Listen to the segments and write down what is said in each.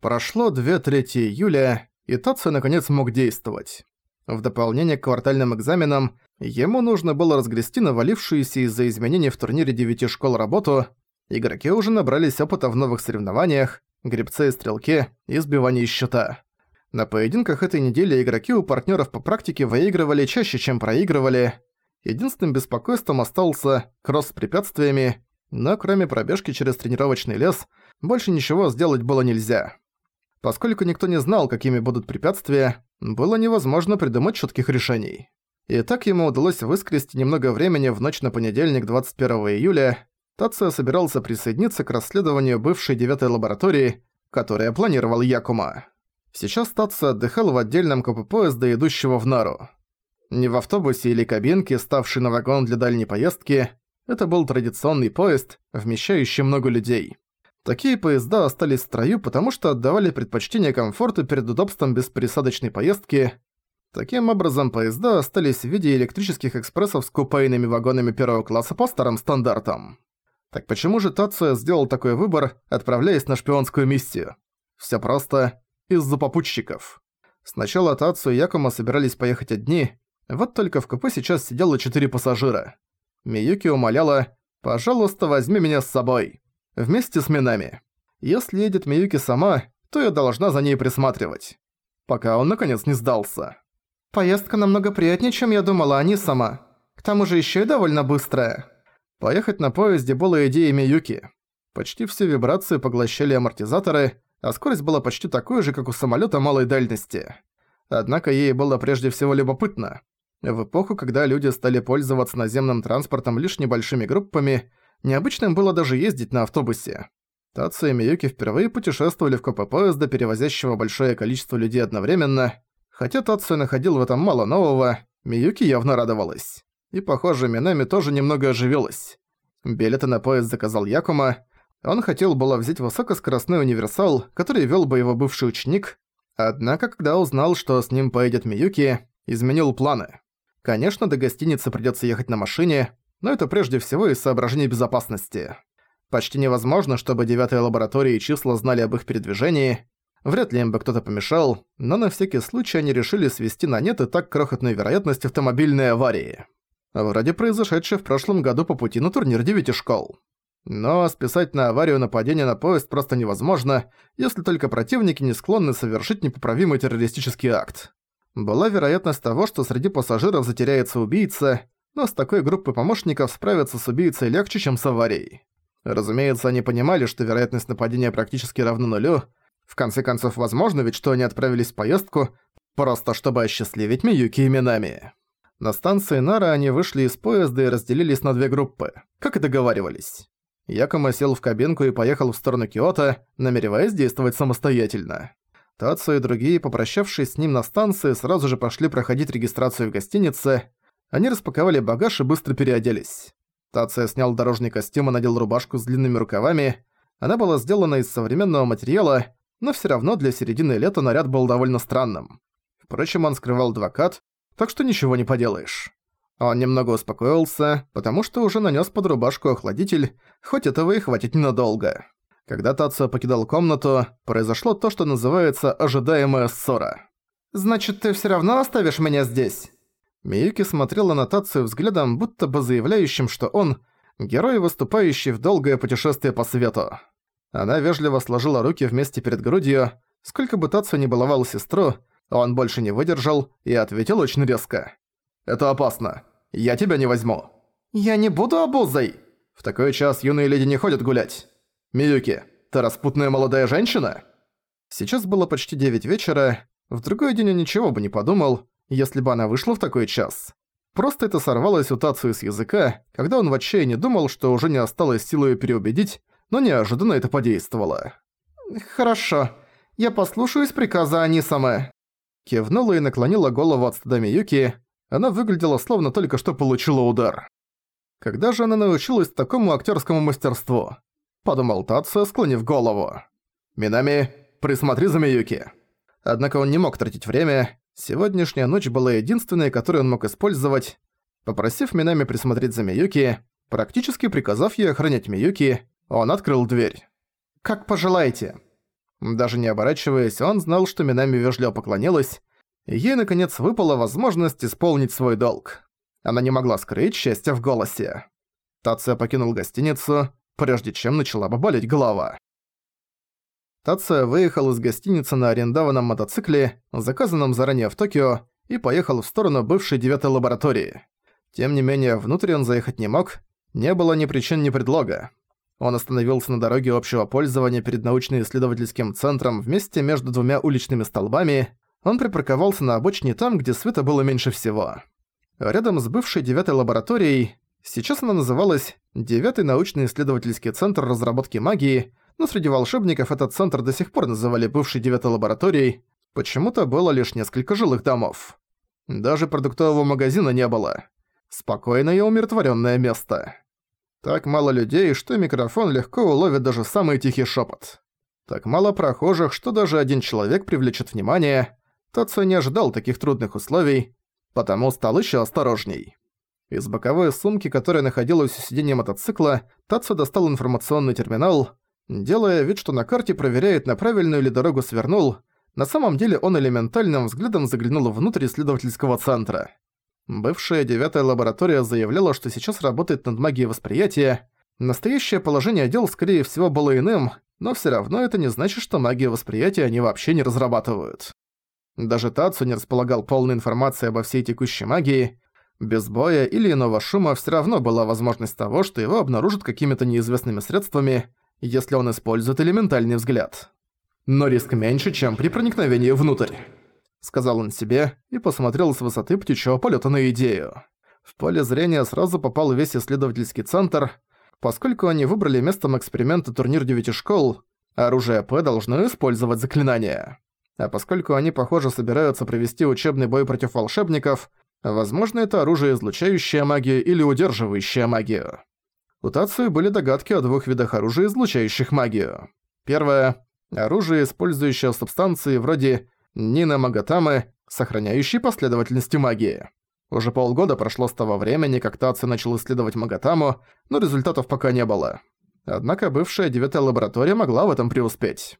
Прошло 2-3 июля, и Тацию наконец мог действовать. В дополнение к квартальным экзаменам, ему нужно было разгрести навалившуюся из-за изменений в турнире девяти школ работу. Игроки уже набрались опыта в новых соревнованиях, гребце и стрелке и сбивании счета. На поединках этой недели игроки у партнеров по практике выигрывали чаще, чем проигрывали. Единственным беспокойством остался кросс с препятствиями, но кроме пробежки через тренировочный лес, больше ничего сделать было нельзя. Поскольку никто не знал, какими будут препятствия, было невозможно придумать четких решений. И так ему удалось выскрести немного времени в ночь на понедельник 21 июля. Тация собирался присоединиться к расследованию бывшей девятой лаборатории, которая планировал Якума. Сейчас Тация отдыхал в отдельном КП поезда, идущего в Нару. Не в автобусе или кабинке, ставшей на вагон для дальней поездки, это был традиционный поезд, вмещающий много людей. Такие поезда остались в строю, потому что отдавали предпочтение комфорту перед удобством беспересадочной поездки. Таким образом, поезда остались в виде электрических экспрессов с купейными вагонами первого класса по старым стандартам. Так почему же Тация сделал такой выбор, отправляясь на шпионскую миссию? Всё просто из-за попутчиков. Сначала Тацию и Якума собирались поехать одни, вот только в купе сейчас сидело четыре пассажира. Миюки умоляла «Пожалуйста, возьми меня с собой» вместе с Минами. Если едет Миюки сама, то я должна за ней присматривать. Пока он наконец не сдался. Поездка намного приятнее, чем я думала, а не сама. К тому же еще и довольно быстрая. Поехать на поезде было идеей Миюки. Почти все вибрации поглощали амортизаторы, а скорость была почти такой же, как у самолета малой дальности. Однако ей было прежде всего любопытно. В эпоху, когда люди стали пользоваться наземным транспортом лишь небольшими группами, Необычным было даже ездить на автобусе. Тацу и Миюки впервые путешествовали в КП поезда, перевозящего большое количество людей одновременно. Хотя Тацу находил в этом мало нового, Миюки явно радовалась. И, похоже, Минами тоже немного оживилась. Билеты на поезд заказал Якума. Он хотел было взять высокоскоростной универсал, который вел бы его бывший ученик, однако, когда узнал, что с ним поедет Миюки, изменил планы. Конечно, до гостиницы придётся ехать на машине, но это прежде всего из соображений безопасности. Почти невозможно, чтобы девятая лаборатория и числа знали об их передвижении. Вряд ли им бы кто-то помешал, но на всякий случай они решили свести на нет и так крохотную вероятность автомобильной аварии. Вроде произошедшей в прошлом году по пути на турнир девяти школ. Но списать на аварию нападения на поезд просто невозможно, если только противники не склонны совершить непоправимый террористический акт. Была вероятность того, что среди пассажиров затеряется убийца, но с такой группой помощников справиться с убийцей легче, чем с аварией. Разумеется, они понимали, что вероятность нападения практически равна нулю. В конце концов, возможно ведь, что они отправились в поездку, просто чтобы осчастливить Миюки именами. На станции Нара они вышли из поезда и разделились на две группы, как и договаривались. Якома сел в кабинку и поехал в сторону Киото, намереваясь действовать самостоятельно. Тацу и другие, попрощавшись с ним на станции, сразу же пошли проходить регистрацию в гостинице. Они распаковали багаж и быстро переоделись. Тация снял дорожный костюм и надел рубашку с длинными рукавами. Она была сделана из современного материала, но всё равно для середины лета наряд был довольно странным. Впрочем, он скрывал адвокат, так что ничего не поделаешь. Он немного успокоился, потому что уже нанёс под рубашку охладитель, хоть этого и хватит ненадолго. Когда Тацио покидал комнату, произошло то, что называется ожидаемая ссора. «Значит, ты всё равно оставишь меня здесь?» Миюки смотрела на Тацию взглядом, будто бы заявляющим, что он – герой, выступающий в долгое путешествие по свету. Она вежливо сложила руки вместе перед грудью. Сколько бы Тацию не баловал сестру, он больше не выдержал и ответил очень резко. «Это опасно. Я тебя не возьму». «Я не буду обузой!» «В такой час юные леди не ходят гулять. Миюки, ты распутная молодая женщина?» Сейчас было почти девять вечера. В другой день он ничего бы не подумал, если бы она вышла в такой час. Просто это сорвалось у Тацию с языка, когда он в отчаянии думал, что уже не осталось силы переубедить, но неожиданно это подействовало. «Хорошо. Я послушаюсь приказа Анисамы». Кивнула и наклонила голову от стыда Миюки. Она выглядела словно только что получила удар. Когда же она научилась такому актерскому мастерству? Подумал Тацию, склонив голову. «Минами, присмотри за Миюки». Однако он не мог тратить время, Сегодняшняя ночь была единственной, которую он мог использовать. Попросив Минами присмотреть за Миюки, практически приказав ей охранять Миюки, он открыл дверь. «Как пожелаете». Даже не оборачиваясь, он знал, что Минами вежливо поклонилась, и ей, наконец, выпала возможность исполнить свой долг. Она не могла скрыть счастье в голосе. Тация покинул гостиницу, прежде чем начала бы болеть голова. Тация выехал из гостиницы на арендованном мотоцикле, заказанном заранее в Токио, и поехал в сторону бывшей девятой лаборатории. Тем не менее, внутрь он заехать не мог, не было ни причин, ни предлога. Он остановился на дороге общего пользования перед научно-исследовательским центром вместе между двумя уличными столбами. Он припарковался на обочине там, где света было меньше всего. Рядом с бывшей девятой лабораторией, сейчас она называлась «Девятый научно-исследовательский центр разработки магии», но среди волшебников этот центр до сих пор называли бывшей девятой лабораторией, почему-то было лишь несколько жилых домов. Даже продуктового магазина не было. Спокойное и умиротворенное место. Так мало людей, что микрофон легко уловит даже самый тихий шепот. Так мало прохожих, что даже один человек привлечет внимание. Тацу не ожидал таких трудных условий, потому стал еще осторожней. Из боковой сумки, которая находилась у сиденья мотоцикла, Тацу достал информационный терминал. Делая вид, что на карте проверяет, на правильную ли дорогу свернул, на самом деле он элементальным взглядом заглянул внутрь исследовательского центра. Бывшая девятая лаборатория заявляла, что сейчас работает над магией восприятия. Настоящее положение дел, скорее всего, было иным, но всё равно это не значит, что магию восприятия они вообще не разрабатывают. Даже Тацу не располагал полной информацией обо всей текущей магии. Без боя или иного шума всё равно была возможность того, что его обнаружат какими-то неизвестными средствами, если он использует элементальный взгляд. Но риск меньше, чем при проникновении внутрь. — сказал он себе и посмотрел с высоты птичьего полета на идею. В поле зрения сразу попал весь исследовательский центр. Поскольку они выбрали местом эксперимента турнир девяти школ, оружие П должно использовать заклинания. А поскольку они, похоже, собираются провести учебный бой против волшебников, возможно, это оружие, излучающее магию или удерживающее магию. У Тацуи были догадки о двух видах оружия, излучающих магию. Первое – оружие, использующее субстанции вроде Нина Магатамы, сохраняющий последовательности магии. Уже полгода прошло с того времени, как Таци начал исследовать Магатаму, но результатов пока не было. Однако бывшая девятая лаборатория могла в этом преуспеть.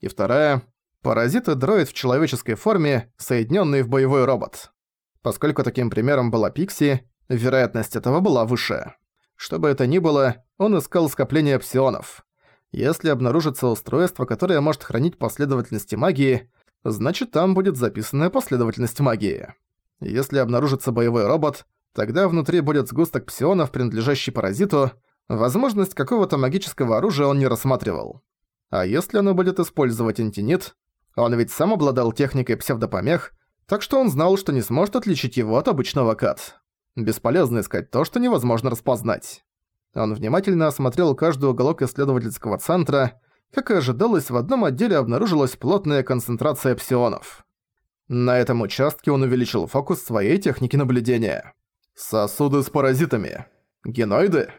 И вторая – паразит-дроид в человеческой форме, соединенный в боевой робот. Поскольку таким примером была Пикси, вероятность этого была выше. Что бы это ни было, он искал скопление псионов. Если обнаружится устройство, которое может хранить последовательности магии, значит там будет записанная последовательность магии. Если обнаружится боевой робот, тогда внутри будет сгусток псионов, принадлежащий паразиту, возможность какого-то магического оружия он не рассматривал. А если оно будет использовать антинит, он ведь сам обладал техникой псевдопомех, так что он знал, что не сможет отличить его от обычного кат. Бесполезно искать то, что невозможно распознать. Он внимательно осмотрел каждый уголок исследовательского центра, как и ожидалось, в одном отделе обнаружилась плотная концентрация псионов. На этом участке он увеличил фокус своей техники наблюдения. Сосуды с паразитами. Геноиды?